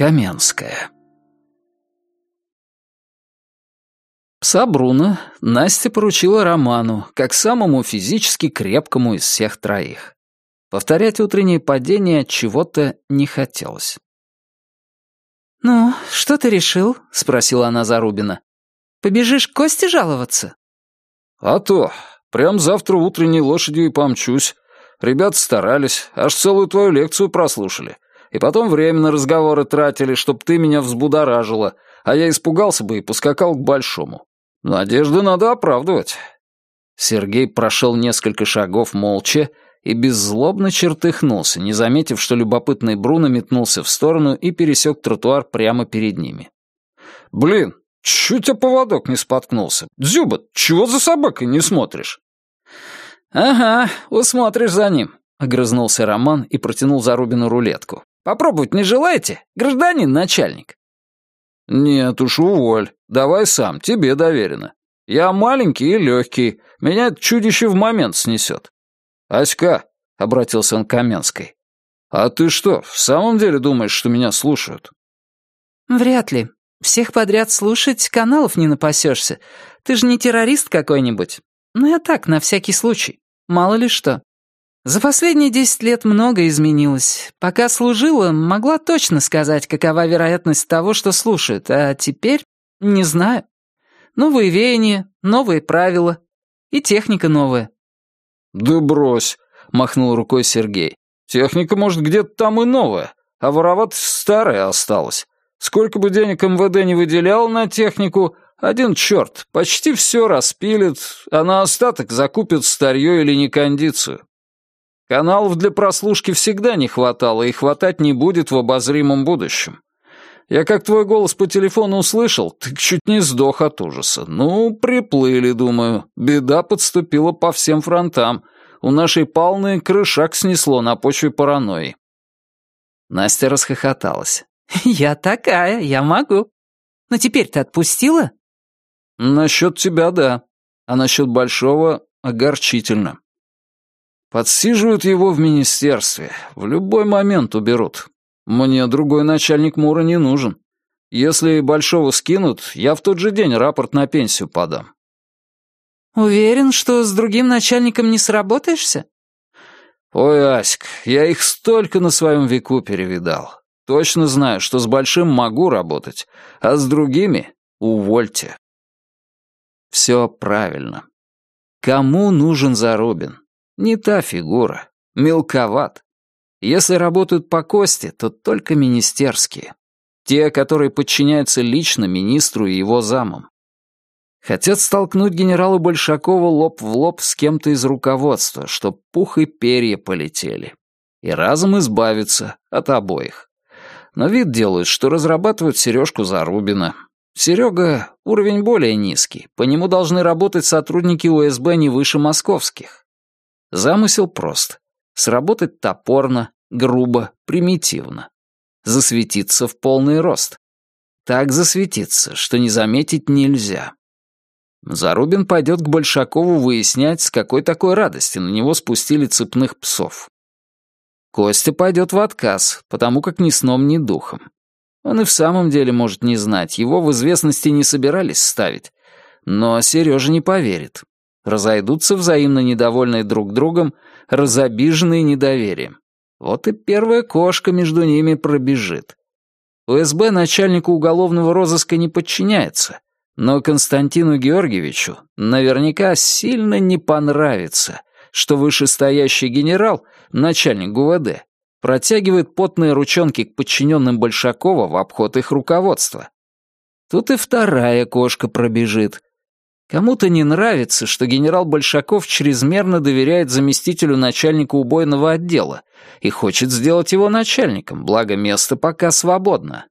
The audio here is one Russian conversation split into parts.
Каменская. Пса Бруно Настя поручила Роману, как самому физически крепкому из всех троих. Повторять утреннее падение чего-то не хотелось. «Ну, что ты решил?» — спросила она Зарубина. «Побежишь к Косте жаловаться?» «А то. Прям завтра утренней лошадью и помчусь. Ребята старались, аж целую твою лекцию прослушали. И потом время на разговоры тратили, чтоб ты меня взбудоражила, а я испугался бы и поскакал к большому. Надежды надо оправдывать». Сергей прошел несколько шагов молча и беззлобно чертыхнулся, не заметив, что любопытный Бруно метнулся в сторону и пересек тротуар прямо перед ними. «Блин, чуть о поводок не споткнулся. Дзюба, чего за собакой не смотришь?» «Ага, усмотришь за ним», — огрызнулся Роман и протянул Зарубину рулетку. «Попробовать не желаете, гражданин начальник?» «Нет уж, уволь. Давай сам, тебе доверено. Я маленький и легкий, меня это чудище в момент снесет». «Аська», — обратился он к Каменской, — «а ты что, в самом деле думаешь, что меня слушают?» «Вряд ли. Всех подряд слушать каналов не напасешься. Ты же не террорист какой-нибудь. Ну, я так, на всякий случай. Мало ли что. За последние десять лет многое изменилось. Пока служила, могла точно сказать, какова вероятность того, что слушают, а теперь не знаю. Новые веяния, новые правила и техника новая. «Да брось», — махнул рукой Сергей. «Техника, может, где-то там и новая, а воровать старая осталась. Сколько бы денег МВД не выделял на технику, один черт, почти все распилит, а на остаток закупит старье или некондицию. Каналов для прослушки всегда не хватало и хватать не будет в обозримом будущем. Я как твой голос по телефону услышал, ты чуть не сдох от ужаса. Ну, приплыли, думаю. Беда подступила по всем фронтам. У нашей Палны крышак снесло на почве паранойи. Настя расхохоталась. «Я такая, я могу. Но теперь ты отпустила?» «Насчет тебя, да. А насчет Большого — огорчительно. Подсиживают его в министерстве. В любой момент уберут. Мне другой начальник Мура не нужен. Если Большого скинут, я в тот же день рапорт на пенсию подам». «Уверен, что с другим начальником не сработаешься?» «Ой, Аськ, я их столько на своем веку перевидал. Точно знаю, что с Большим могу работать, а с другими — увольте». Все правильно. Кому нужен Зарубин? Не та фигура. Мелковат. Если работают по кости, то только министерские. Те, которые подчиняются лично министру и его замам. Хотят столкнуть генерала Большакова лоб в лоб с кем-то из руководства, чтоб пух и перья полетели. И разом избавиться от обоих. Но вид делают, что разрабатывают сережку Зарубина, Серега — уровень более низкий, по нему должны работать сотрудники УСБ не выше московских. Замысел прост. Сработать топорно, грубо, примитивно. Засветиться в полный рост. Так засветиться, что не заметить нельзя. Зарубин пойдет к Большакову выяснять, с какой такой радости на него спустили цепных псов. Костя пойдет в отказ, потому как ни сном, ни духом. Он и в самом деле может не знать, его в известности не собирались ставить. Но Сережа не поверит. Разойдутся взаимно недовольные друг другом, разобиженные недоверием. Вот и первая кошка между ними пробежит. УСБ начальнику уголовного розыска не подчиняется, но Константину Георгиевичу наверняка сильно не понравится, что вышестоящий генерал, начальник ГУВД, протягивает потные ручонки к подчиненным Большакова в обход их руководства. Тут и вторая кошка пробежит. Кому-то не нравится, что генерал Большаков чрезмерно доверяет заместителю начальника убойного отдела и хочет сделать его начальником, благо место пока свободно.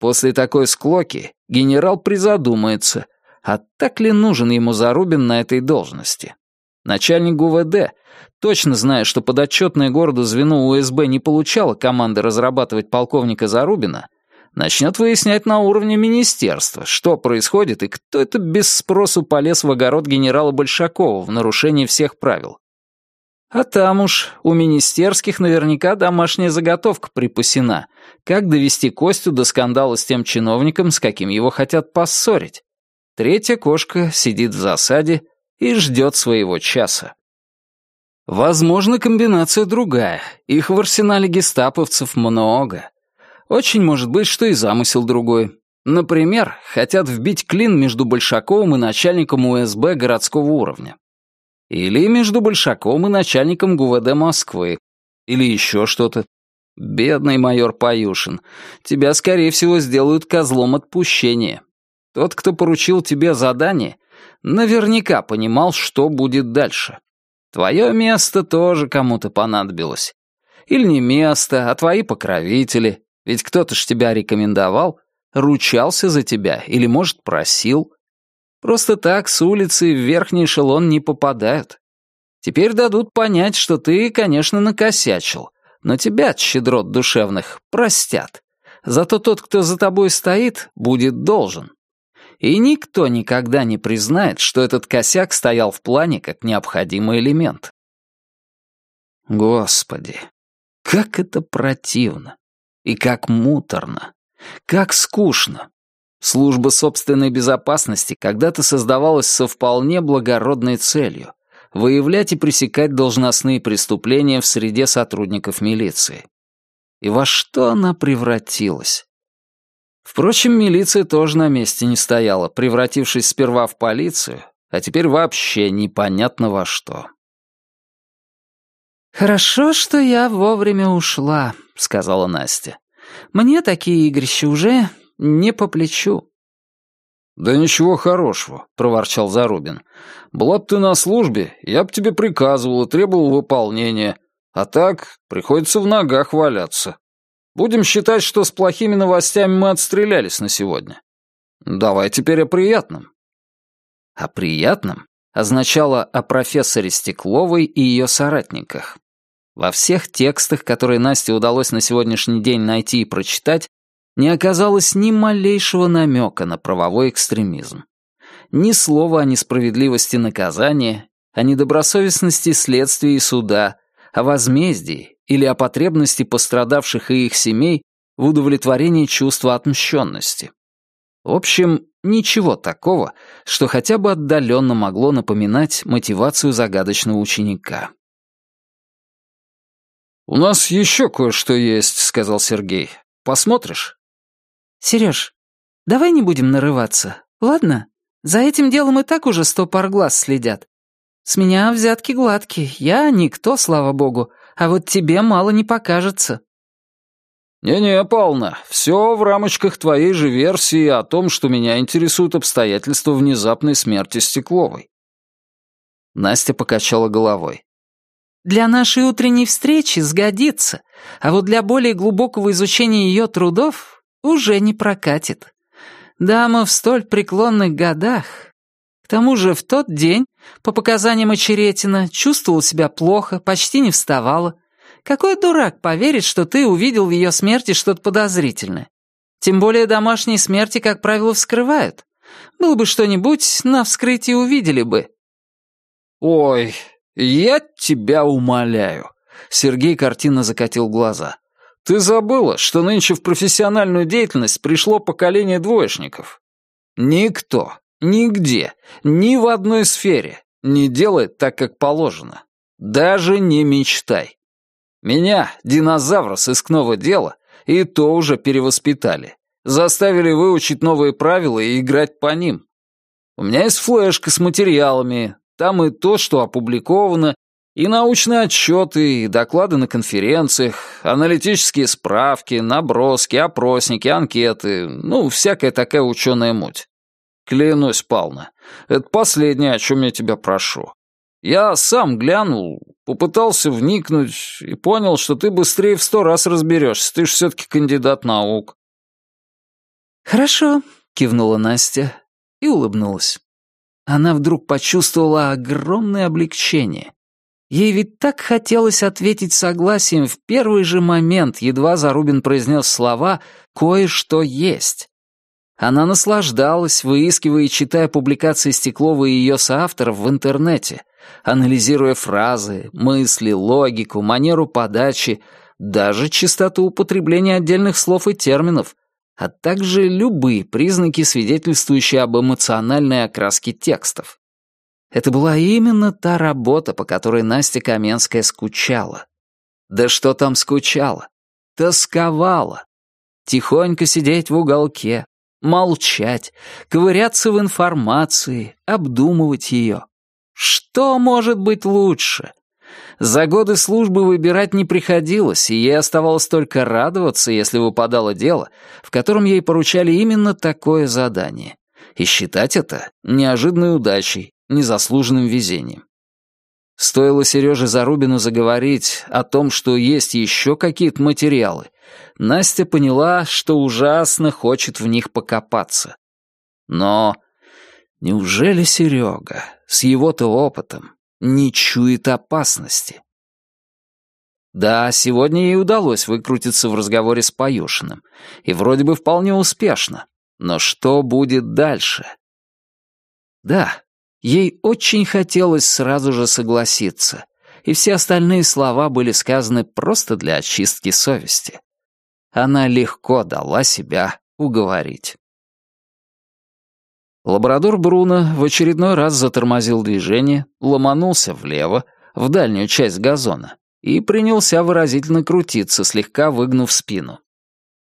После такой склоки генерал призадумается, а так ли нужен ему Зарубин на этой должности. Начальник ГУВД, точно зная, что подотчетное городу звено УСБ не получало команды разрабатывать полковника Зарубина, начнет выяснять на уровне министерства, что происходит и кто это без спросу полез в огород генерала Большакова в нарушении всех правил. А там уж у министерских наверняка домашняя заготовка припасена. Как довести Костю до скандала с тем чиновником, с каким его хотят поссорить? Третья кошка сидит в засаде и ждет своего часа. Возможно, комбинация другая. Их в арсенале гестаповцев много. Очень может быть, что и замысел другой. Например, хотят вбить клин между Большаковым и начальником УСБ городского уровня. Или между Большаковым и начальником ГУВД Москвы. Или еще что-то. Бедный майор Паюшин, тебя, скорее всего, сделают козлом отпущения. Тот, кто поручил тебе задание, наверняка понимал, что будет дальше. Твое место тоже кому-то понадобилось. Или не место, а твои покровители. Ведь кто-то ж тебя рекомендовал, ручался за тебя или, может, просил. Просто так с улицы в верхний эшелон не попадают. Теперь дадут понять, что ты, конечно, накосячил, но тебя, щедрот душевных, простят. Зато тот, кто за тобой стоит, будет должен. И никто никогда не признает, что этот косяк стоял в плане как необходимый элемент. Господи, как это противно! И как муторно! Как скучно! Служба собственной безопасности когда-то создавалась со вполне благородной целью — выявлять и пресекать должностные преступления в среде сотрудников милиции. И во что она превратилась? Впрочем, милиция тоже на месте не стояла, превратившись сперва в полицию, а теперь вообще непонятно во что. «Хорошо, что я вовремя ушла», — сказала Настя. «Мне такие игрища уже не по плечу». «Да ничего хорошего», — проворчал Зарубин. «Была б ты на службе, я б тебе приказывал и требовал выполнения. А так приходится в ногах валяться. Будем считать, что с плохими новостями мы отстрелялись на сегодня. Давай теперь о приятном». О приятном означало о профессоре Стекловой и ее соратниках. Во всех текстах, которые Насте удалось на сегодняшний день найти и прочитать, не оказалось ни малейшего намека на правовой экстремизм. Ни слова о несправедливости наказания, о недобросовестности следствия и суда, о возмездии или о потребности пострадавших и их семей в удовлетворении чувства отмщенности. В общем, ничего такого, что хотя бы отдаленно могло напоминать мотивацию загадочного ученика. «У нас еще кое-что есть», — сказал Сергей. «Посмотришь?» Сереж, давай не будем нарываться, ладно? За этим делом и так уже сто пар глаз следят. С меня взятки гладкие, я никто, слава богу, а вот тебе мало не покажется». «Не-не, Павловна, все в рамочках твоей же версии о том, что меня интересуют обстоятельства внезапной смерти Стекловой». Настя покачала головой. «Для нашей утренней встречи сгодится, а вот для более глубокого изучения ее трудов уже не прокатит. Дама в столь преклонных годах. К тому же в тот день, по показаниям Очеретина, чувствовала себя плохо, почти не вставала. Какой дурак поверит, что ты увидел в ее смерти что-то подозрительное? Тем более домашние смерти, как правило, вскрывают. Было бы что-нибудь, на вскрытии увидели бы. «Ой, я тебя умоляю!» Сергей картинно закатил глаза. Ты забыла, что нынче в профессиональную деятельность пришло поколение двоечников? Никто, нигде, ни в одной сфере не делает так, как положено. Даже не мечтай. Меня, динозавра сыскного дела, и то уже перевоспитали. Заставили выучить новые правила и играть по ним. У меня есть флешка с материалами, там и то, что опубликовано, и научные отчеты, и доклады на конференциях, аналитические справки, наброски, опросники, анкеты, ну, всякая такая ученая муть. Клянусь, Пална, это последнее, о чем я тебя прошу. Я сам глянул, попытался вникнуть и понял, что ты быстрее в сто раз разберешься, ты же все-таки кандидат наук. «Хорошо», — кивнула Настя и улыбнулась. Она вдруг почувствовала огромное облегчение. Ей ведь так хотелось ответить согласием в первый же момент, едва Зарубин произнес слова «кое-что есть». Она наслаждалась, выискивая и читая публикации Стеклова и ее соавторов в интернете, анализируя фразы, мысли, логику, манеру подачи, даже частоту употребления отдельных слов и терминов, а также любые признаки, свидетельствующие об эмоциональной окраске текстов. Это была именно та работа, по которой Настя Каменская скучала. Да что там скучала? Тосковала. Тихонько сидеть в уголке, молчать, ковыряться в информации, обдумывать ее. Что может быть лучше? За годы службы выбирать не приходилось, и ей оставалось только радоваться, если выпадало дело, в котором ей поручали именно такое задание, и считать это неожиданной удачей, незаслуженным везением. Стоило Сереже Зарубину заговорить о том, что есть еще какие-то материалы, Настя поняла, что ужасно хочет в них покопаться. Но неужели Серега с его-то опытом не чует опасности? Да, сегодня ей удалось выкрутиться в разговоре с Паюшиным, и вроде бы вполне успешно. Но что будет дальше? Да, ей очень хотелось сразу же согласиться, и все остальные слова были сказаны просто для очистки совести она легко дала себя уговорить. Лабрадор Бруно в очередной раз затормозил движение, ломанулся влево, в дальнюю часть газона, и принялся выразительно крутиться, слегка выгнув спину.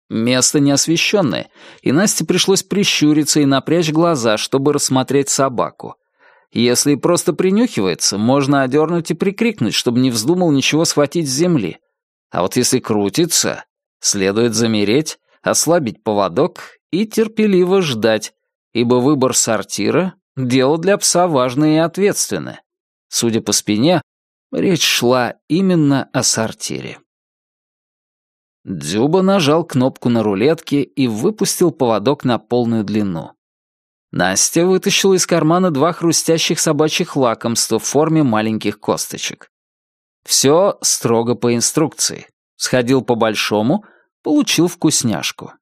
Место неосвещенное, и Насте пришлось прищуриться и напрячь глаза, чтобы рассмотреть собаку. Если просто принюхивается, можно одернуть и прикрикнуть, чтобы не вздумал ничего схватить с земли. А вот если крутится, Следует замереть, ослабить поводок и терпеливо ждать, ибо выбор сортира — дело для пса важное и ответственное. Судя по спине, речь шла именно о сортире. Дзюба нажал кнопку на рулетке и выпустил поводок на полную длину. Настя вытащила из кармана два хрустящих собачьих лакомства в форме маленьких косточек. Все строго по инструкции. Сходил по большому, получил вкусняшку.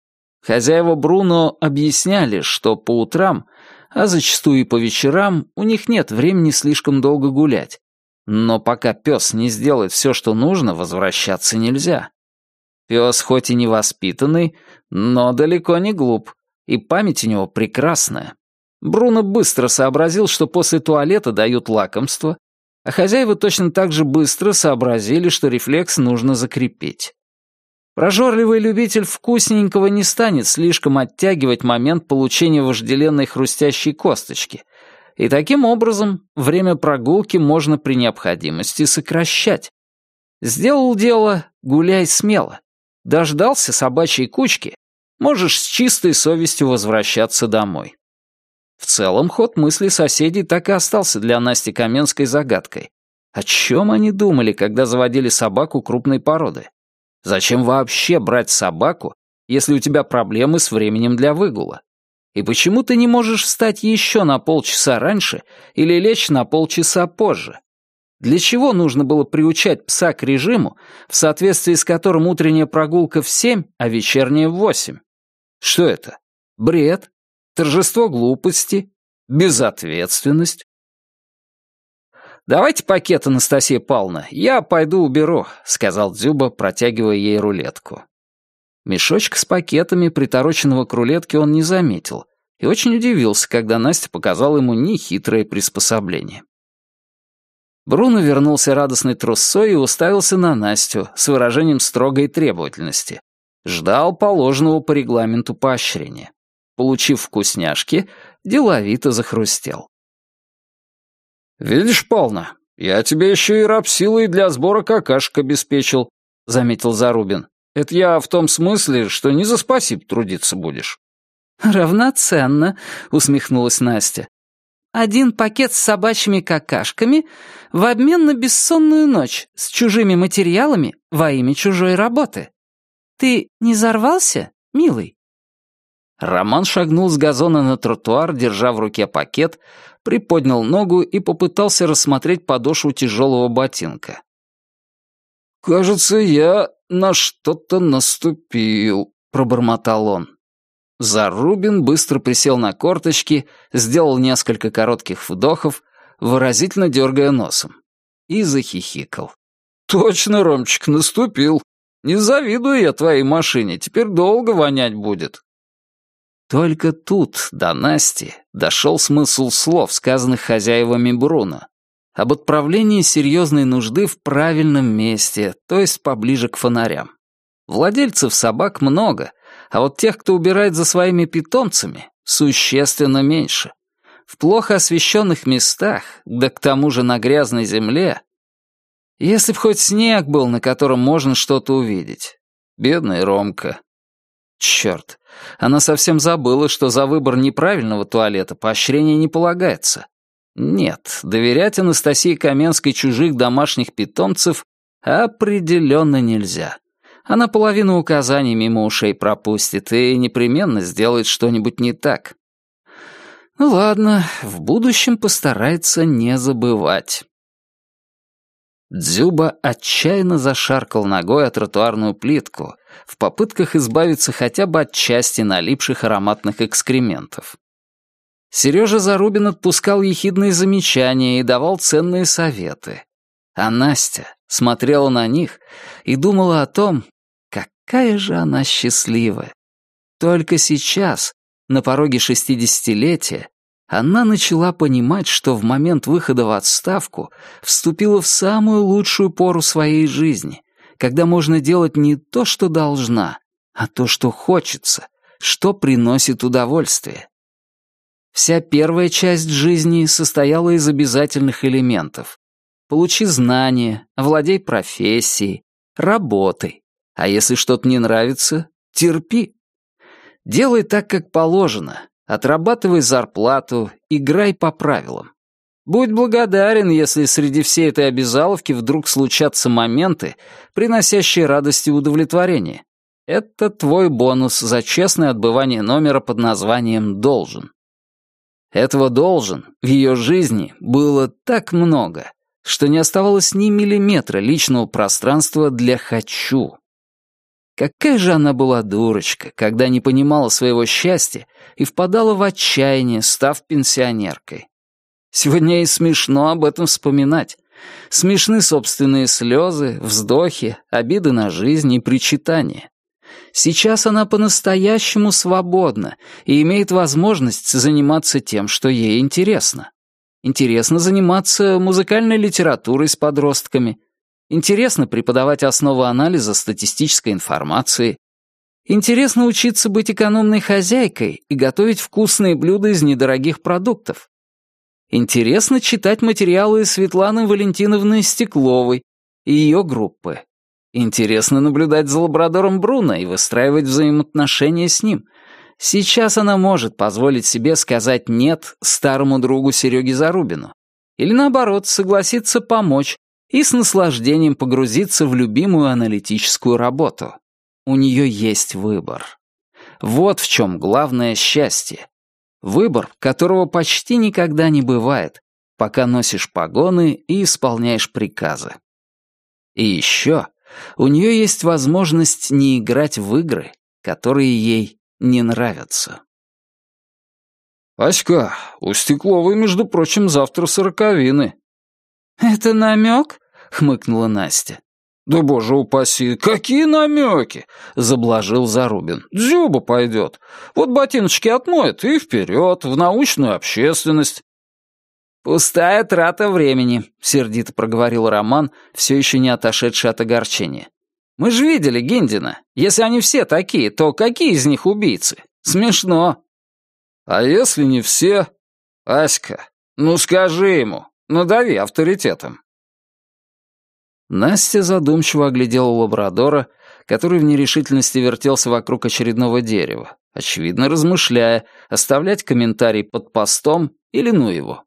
Хозяева Бруно объясняли, что по утрам, а зачастую и по вечерам, у них нет времени слишком долго гулять. Но пока пес не сделает все, что нужно, возвращаться нельзя. Пес хоть и невоспитанный, но далеко не глуп, и память у него прекрасная. Бруно быстро сообразил, что после туалета дают лакомство, а хозяева точно так же быстро сообразили, что рефлекс нужно закрепить. Прожорливый любитель вкусненького не станет слишком оттягивать момент получения вожделенной хрустящей косточки, и таким образом время прогулки можно при необходимости сокращать. Сделал дело, гуляй смело. Дождался собачьей кучки, можешь с чистой совестью возвращаться домой. В целом ход мысли соседей так и остался для Насти Каменской загадкой. О чем они думали, когда заводили собаку крупной породы? Зачем вообще брать собаку, если у тебя проблемы с временем для выгула? И почему ты не можешь встать еще на полчаса раньше или лечь на полчаса позже? Для чего нужно было приучать пса к режиму, в соответствии с которым утренняя прогулка в семь, а вечерняя в восемь? Что это? Бред? Торжество глупости? Безответственность? «Давайте пакет, Анастасия Павловна, я пойду уберу», — сказал Дзюба, протягивая ей рулетку. Мешочка с пакетами, притороченного к рулетке, он не заметил и очень удивился, когда Настя показала ему нехитрое приспособление. Бруно вернулся радостной трусцой и уставился на Настю с выражением строгой требовательности. Ждал положенного по регламенту поощрения. Получив вкусняшки, деловито захрустел. «Видишь, Полна, я тебе еще и рабсилой для сбора какашек обеспечил», — заметил Зарубин. «Это я в том смысле, что не за спасибо трудиться будешь». «Равноценно», — усмехнулась Настя. «Один пакет с собачьими какашками в обмен на бессонную ночь с чужими материалами во имя чужой работы. Ты не взорвался, милый?» Роман шагнул с газона на тротуар, держа в руке пакет, приподнял ногу и попытался рассмотреть подошву тяжелого ботинка. «Кажется, я на что-то наступил», — пробормотал он. Зарубин быстро присел на корточки, сделал несколько коротких вдохов, выразительно дергая носом. И захихикал. «Точно, Ромчик, наступил. Не завидую я твоей машине, теперь долго вонять будет». Только тут до Насти дошел смысл слов, сказанных хозяевами Бруно, об отправлении серьезной нужды в правильном месте, то есть поближе к фонарям. Владельцев собак много, а вот тех, кто убирает за своими питомцами, существенно меньше. В плохо освещенных местах, да к тому же на грязной земле, если б хоть снег был, на котором можно что-то увидеть. Бедный Ромка. Черт, она совсем забыла, что за выбор неправильного туалета поощрения не полагается. Нет, доверять Анастасии Каменской чужих домашних питомцев определенно нельзя. Она половину указаний мимо ушей пропустит и непременно сделает что-нибудь не так. Ну ладно, в будущем постарается не забывать. Дзюба отчаянно зашаркал ногой о тротуарную плитку в попытках избавиться хотя бы от части налипших ароматных экскрементов. Сережа Зарубин отпускал ехидные замечания и давал ценные советы. А Настя смотрела на них и думала о том, какая же она счастливая. Только сейчас, на пороге шестидесятилетия, она начала понимать, что в момент выхода в отставку вступила в самую лучшую пору своей жизни, когда можно делать не то, что должна, а то, что хочется, что приносит удовольствие. Вся первая часть жизни состояла из обязательных элементов. Получи знания, овладей профессией, работой. А если что-то не нравится, терпи. Делай так, как положено, Отрабатывай зарплату, играй по правилам. Будь благодарен, если среди всей этой обязаловки вдруг случатся моменты, приносящие радость и удовлетворение. Это твой бонус за честное отбывание номера под названием «должен». Этого «должен» в ее жизни было так много, что не оставалось ни миллиметра личного пространства для «хочу». Какая же она была дурочка, когда не понимала своего счастья и впадала в отчаяние, став пенсионеркой. Сегодня ей смешно об этом вспоминать. Смешны собственные слезы, вздохи, обиды на жизнь и причитания. Сейчас она по-настоящему свободна и имеет возможность заниматься тем, что ей интересно. Интересно заниматься музыкальной литературой с подростками, Интересно преподавать основы анализа статистической информации. Интересно учиться быть экономной хозяйкой и готовить вкусные блюда из недорогих продуктов. Интересно читать материалы Светланы Валентиновны Стекловой и ее группы. Интересно наблюдать за лабрадором Бруно и выстраивать взаимоотношения с ним. Сейчас она может позволить себе сказать «нет» старому другу Сереге Зарубину. Или наоборот, согласиться помочь, и с наслаждением погрузиться в любимую аналитическую работу. У нее есть выбор. Вот в чем главное счастье. Выбор, которого почти никогда не бывает, пока носишь погоны и исполняешь приказы. И еще у нее есть возможность не играть в игры, которые ей не нравятся. «Аська, у Стекловой, между прочим, завтра сороковины». «Это намек?» Хмыкнула Настя. «Да боже упаси, какие намеки!» — заблажил Зарубин. «Дзюба пойдет. Вот ботиночки отмоет и вперед, в научную общественность». «Пустая трата времени», — сердито проговорил Роман, все еще не отошедший от огорчения. «Мы же видели Гиндина. Если они все такие, то какие из них убийцы? Смешно». «А если не все? Аська, ну скажи ему, надави авторитетом». Настя задумчиво оглядела лабрадора, который в нерешительности вертелся вокруг очередного дерева, очевидно размышляя, оставлять комментарий под постом или ну его.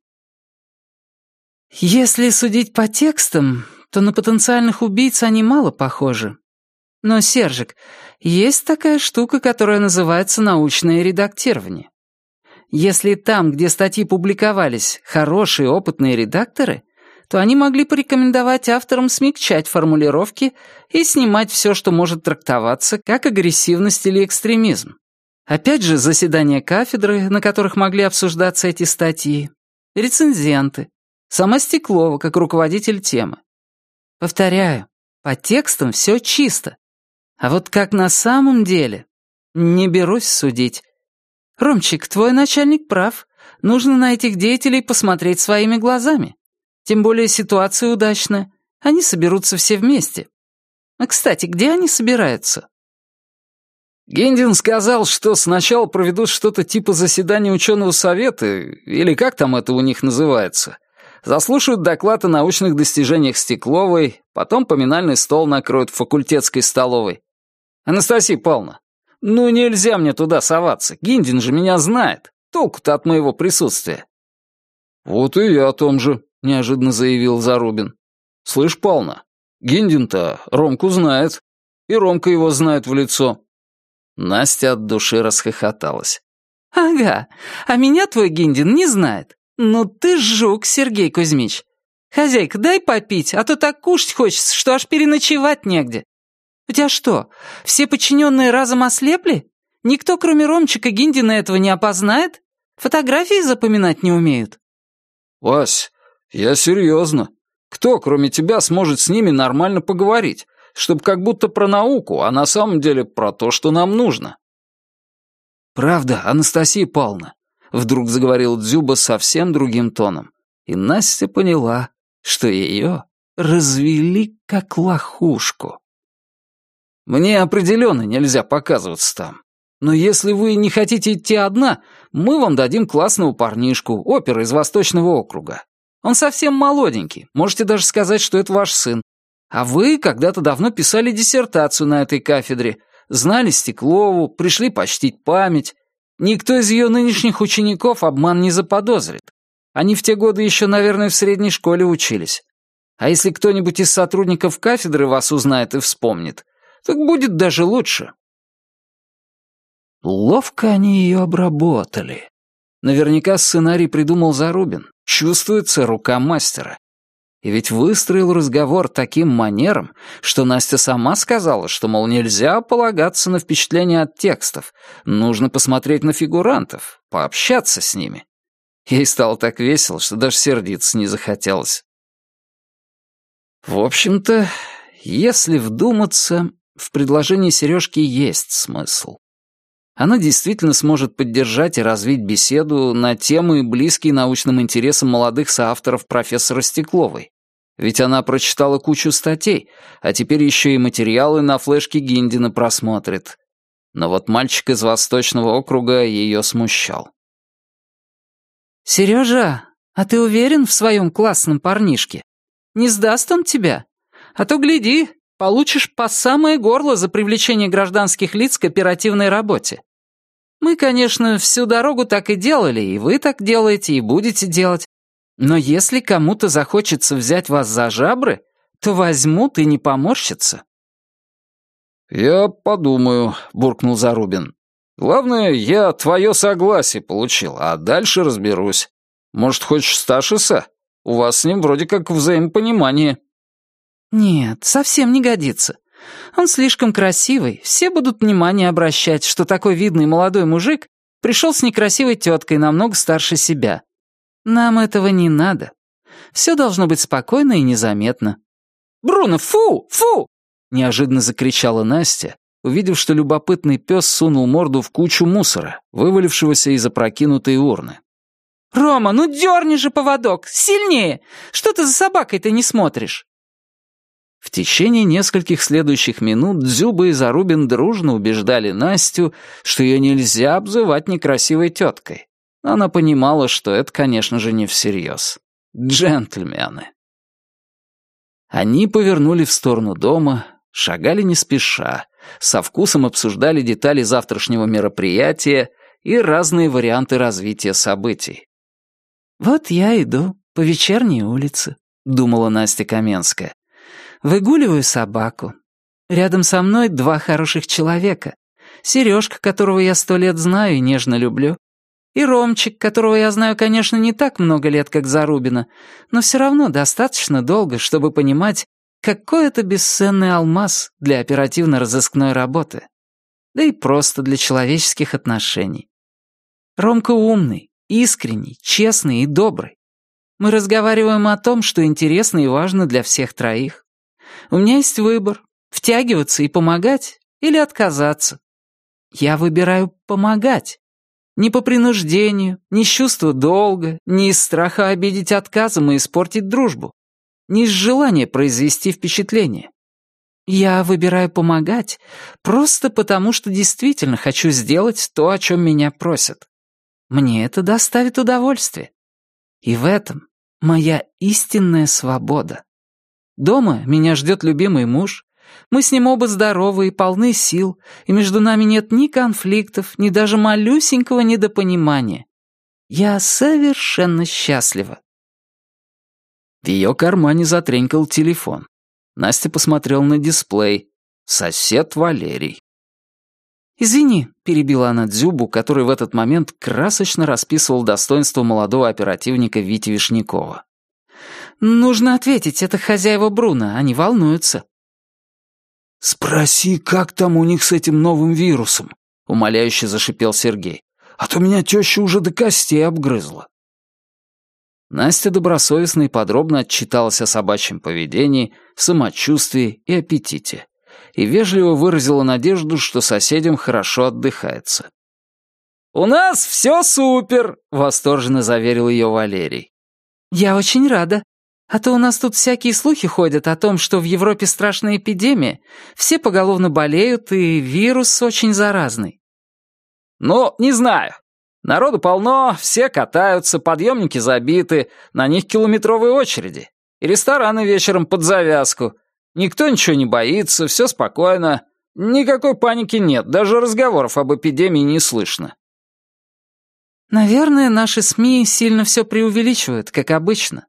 «Если судить по текстам, то на потенциальных убийц они мало похожи. Но, Сержик, есть такая штука, которая называется научное редактирование. Если там, где статьи публиковались, хорошие опытные редакторы, то они могли порекомендовать авторам смягчать формулировки и снимать все, что может трактоваться как агрессивность или экстремизм. Опять же, заседания кафедры, на которых могли обсуждаться эти статьи, рецензенты. Сама Стеклова, как руководитель темы. Повторяю, по текстам все чисто. А вот как на самом деле, не берусь судить. Ромчик, твой начальник прав. Нужно на этих деятелей посмотреть своими глазами. Тем более ситуация удачная. Они соберутся все вместе. А, кстати, где они собираются? Гендин сказал, что сначала проведут что-то типа заседания ученого совета, или как там это у них называется. Заслушают доклад о научных достижениях Стекловой, потом поминальный стол накроют в факультетской столовой. Анастасия Павловна, ну нельзя мне туда соваться, Гиндин же меня знает. Толку-то от моего присутствия. Вот и я о том же, неожиданно заявил Зарубин. Слышь, Павловна, Гиндин-то Ромку знает, и Ромка его знает в лицо. Настя от души расхохоталась. «Ага, а меня твой Гиндин не знает. Ну ты жук, Сергей Кузьмич. Хозяйка, дай попить, а то так кушать хочется, что аж переночевать негде. У тебя что, все подчиненные разом ослепли? Никто, кроме Ромчика Гиндина, этого не опознает? Фотографии запоминать не умеют?» «Вась, я серьезно. Кто, кроме тебя, сможет с ними нормально поговорить? чтобы как будто про науку, а на самом деле про то, что нам нужно. «Правда, Анастасия Павловна», — вдруг заговорил Дзюба совсем другим тоном, и Настя поняла, что ее развели как лохушку. «Мне определенно нельзя показываться там. Но если вы не хотите идти одна, мы вам дадим классного парнишку, опера из Восточного округа. Он совсем молоденький, можете даже сказать, что это ваш сын. А вы когда-то давно писали диссертацию на этой кафедре, знали Стеклову, пришли почтить память. Никто из ее нынешних учеников обман не заподозрит. Они в те годы еще, наверное, в средней школе учились. А если кто-нибудь из сотрудников кафедры вас узнает и вспомнит, так будет даже лучше. Ловко они ее обработали. Наверняка сценарий придумал Зарубин. Чувствуется рука мастера. И ведь выстроил разговор таким манером, что Настя сама сказала, что, мол, нельзя полагаться на впечатления от текстов, нужно посмотреть на фигурантов, пообщаться с ними. Ей стало так весело, что даже сердиться не захотелось. В общем-то, если вдуматься, в предложении Сережки есть смысл. Она действительно сможет поддержать и развить беседу на темы, близкие научным интересам молодых соавторов профессора Стекловой. Ведь она прочитала кучу статей, а теперь еще и материалы на флешке Гиндина просмотрит. Но вот мальчик из Восточного округа ее смущал. «Сережа, а ты уверен в своем классном парнишке? Не сдаст он тебя? А то, гляди, получишь по самое горло за привлечение гражданских лиц к оперативной работе. Мы, конечно, всю дорогу так и делали, и вы так делаете, и будете делать. Но если кому-то захочется взять вас за жабры, то возьмут и не поморщатся». «Я подумаю», — буркнул Зарубин. «Главное, я твое согласие получил, а дальше разберусь. Может, хочешь Сташиса? У вас с ним вроде как взаимопонимание». «Нет, совсем не годится. Он слишком красивый, все будут внимание обращать, что такой видный молодой мужик пришел с некрасивой теткой намного старше себя. Нам этого не надо. Все должно быть спокойно и незаметно». «Бруно, фу! Фу!» — неожиданно закричала Настя, увидев, что любопытный пес сунул морду в кучу мусора, вывалившегося из опрокинутой урны. «Рома, ну дерни же поводок! Сильнее! Что ты за собакой-то не смотришь?» В течение нескольких следующих минут Дзюба и Зарубин дружно убеждали Настю, что ее нельзя обзывать некрасивой теткой. Она понимала, что это, конечно же, не всерьез. Джентльмены. Они повернули в сторону дома, шагали не спеша, со вкусом обсуждали детали завтрашнего мероприятия и разные варианты развития событий. «Вот я иду по вечерней улице», — думала Настя Каменская. Выгуливаю собаку. Рядом со мной два хороших человека. Сережка, которого я сто лет знаю и нежно люблю. И Ромчик, которого я знаю, конечно, не так много лет, как Зарубина, но все равно достаточно долго, чтобы понимать, какой это бесценный алмаз для оперативно-розыскной работы. Да и просто для человеческих отношений. Ромка умный, искренний, честный и добрый. Мы разговариваем о том, что интересно и важно для всех троих. У меня есть выбор — втягиваться и помогать или отказаться. Я выбираю помогать. Не по принуждению, не с чувства долга, не из страха обидеть отказом и испортить дружбу, не из желания произвести впечатление. Я выбираю помогать просто потому, что действительно хочу сделать то, о чем меня просят. Мне это доставит удовольствие. И в этом моя истинная свобода. Дома меня ждет любимый муж, мы с ним оба здоровы и полны сил, и между нами нет ни конфликтов, ни даже малюсенького недопонимания. Я совершенно счастлива. В ее кармане затренькал телефон. Настя посмотрел на дисплей. Сосед Валерий. «Извини», — перебила она Дзюбу, который в этот момент красочно расписывал достоинство молодого оперативника Вити Вишнякова. «Нужно ответить, это хозяева Бруно, они волнуются». «Спроси, как там у них с этим новым вирусом?» — умоляюще зашипел Сергей. «А то меня теща уже до костей обгрызла». Настя добросовестно и подробно отчиталась о собачьем поведении, самочувствии и аппетите и вежливо выразила надежду, что соседям хорошо отдыхается. «У нас все супер!» — восторженно заверил ее Валерий. «Я очень рада. А то у нас тут всякие слухи ходят о том, что в Европе страшная эпидемия, все поголовно болеют, и вирус очень заразный». «Ну, не знаю. Народу полно, все катаются, подъемники забиты, на них километровые очереди. И рестораны вечером под завязку. Никто ничего не боится, все спокойно. Никакой паники нет, даже разговоров об эпидемии не слышно. Наверное, наши СМИ сильно все преувеличивают, как обычно.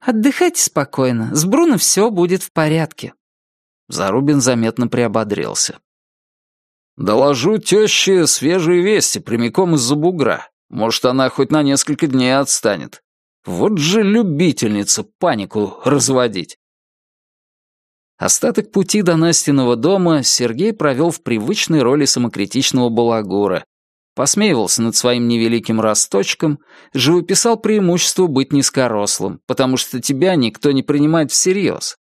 Отдыхайте спокойно, с Бруно все будет в порядке. Зарубин заметно приободрился. «Доложу теще свежие вести прямиком из-за бугра. Может, она хоть на несколько дней отстанет. Вот же любительница панику разводить». Остаток пути до Настиного дома Сергей провел в привычной роли самокритичного балагура, посмеивался над своим невеликим росточком, живописал преимущество быть низкорослым, потому что тебя никто не принимает всерьез.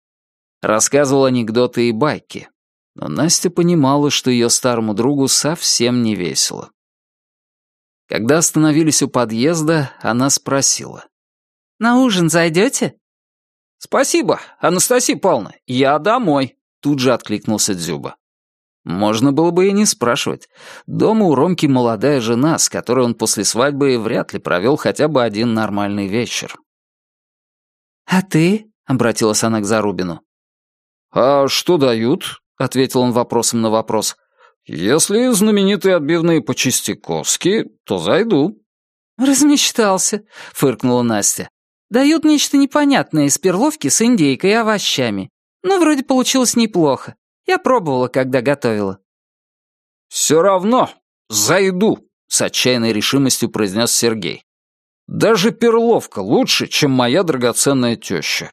Рассказывал анекдоты и байки. Но Настя понимала, что ее старому другу совсем не весело. Когда остановились у подъезда, она спросила. «На ужин зайдете?» «Спасибо, Анастасия Павловна, я домой», — тут же откликнулся Дзюба. Можно было бы и не спрашивать. Дома у Ромки молодая жена, с которой он после свадьбы вряд ли провел хотя бы один нормальный вечер. «А ты?» — обратилась она к Зарубину. «А что дают?» — ответил он вопросом на вопрос. «Если знаменитые отбивные по-чистяковски, то зайду». «Размечтался», — фыркнула Настя. «Дают нечто непонятное из перловки с индейкой и овощами. Ну, вроде получилось неплохо. Я пробовала, когда готовила». «Все равно зайду», — с отчаянной решимостью произнес Сергей. «Даже перловка лучше, чем моя драгоценная теща.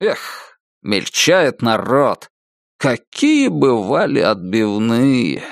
Эх, мельчает народ. Какие бывали отбивные!»